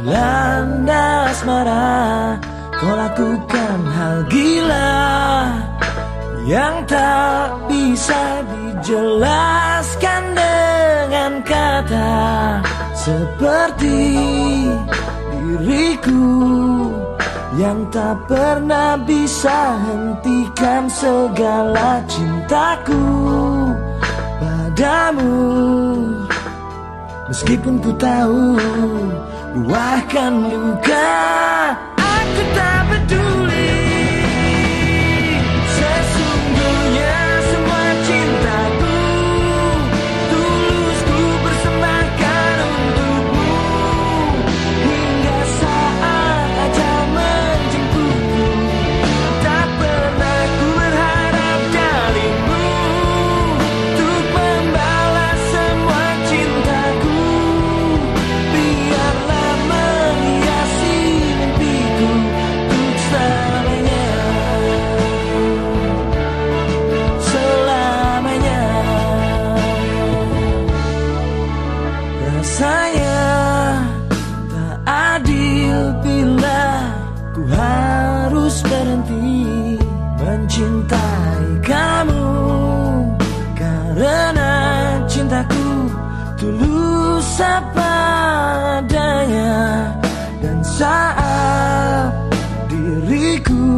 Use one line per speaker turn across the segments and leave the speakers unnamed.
Dilanda asmara Kau lakukan hal gila Yang tak bisa dijelaskan dengan kata Seperti diriku Yang tak pernah bisa hentikan segala cintaku Padamu. Meskipun ku tahu buahkan luka harus berhenti mencintai kamu. Karena cintaku tulus apa adanya Dan saat diriku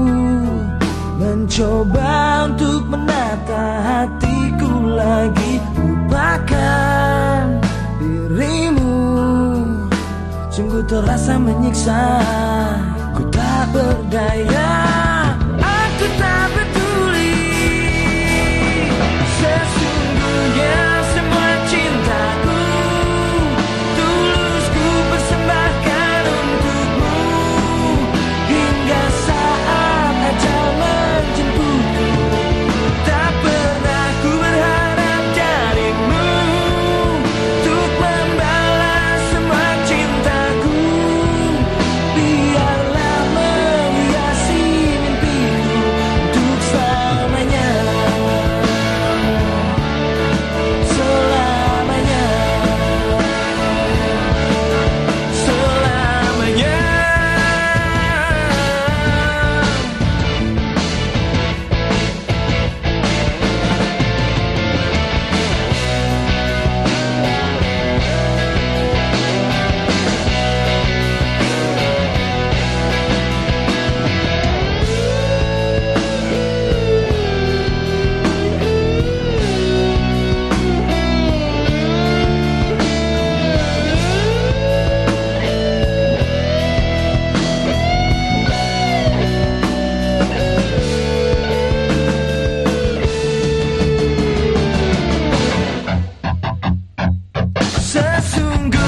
mencoba untuk menata hatiku lagi Lupakan dirimu. Sungguh terasa menyiksa soon. Good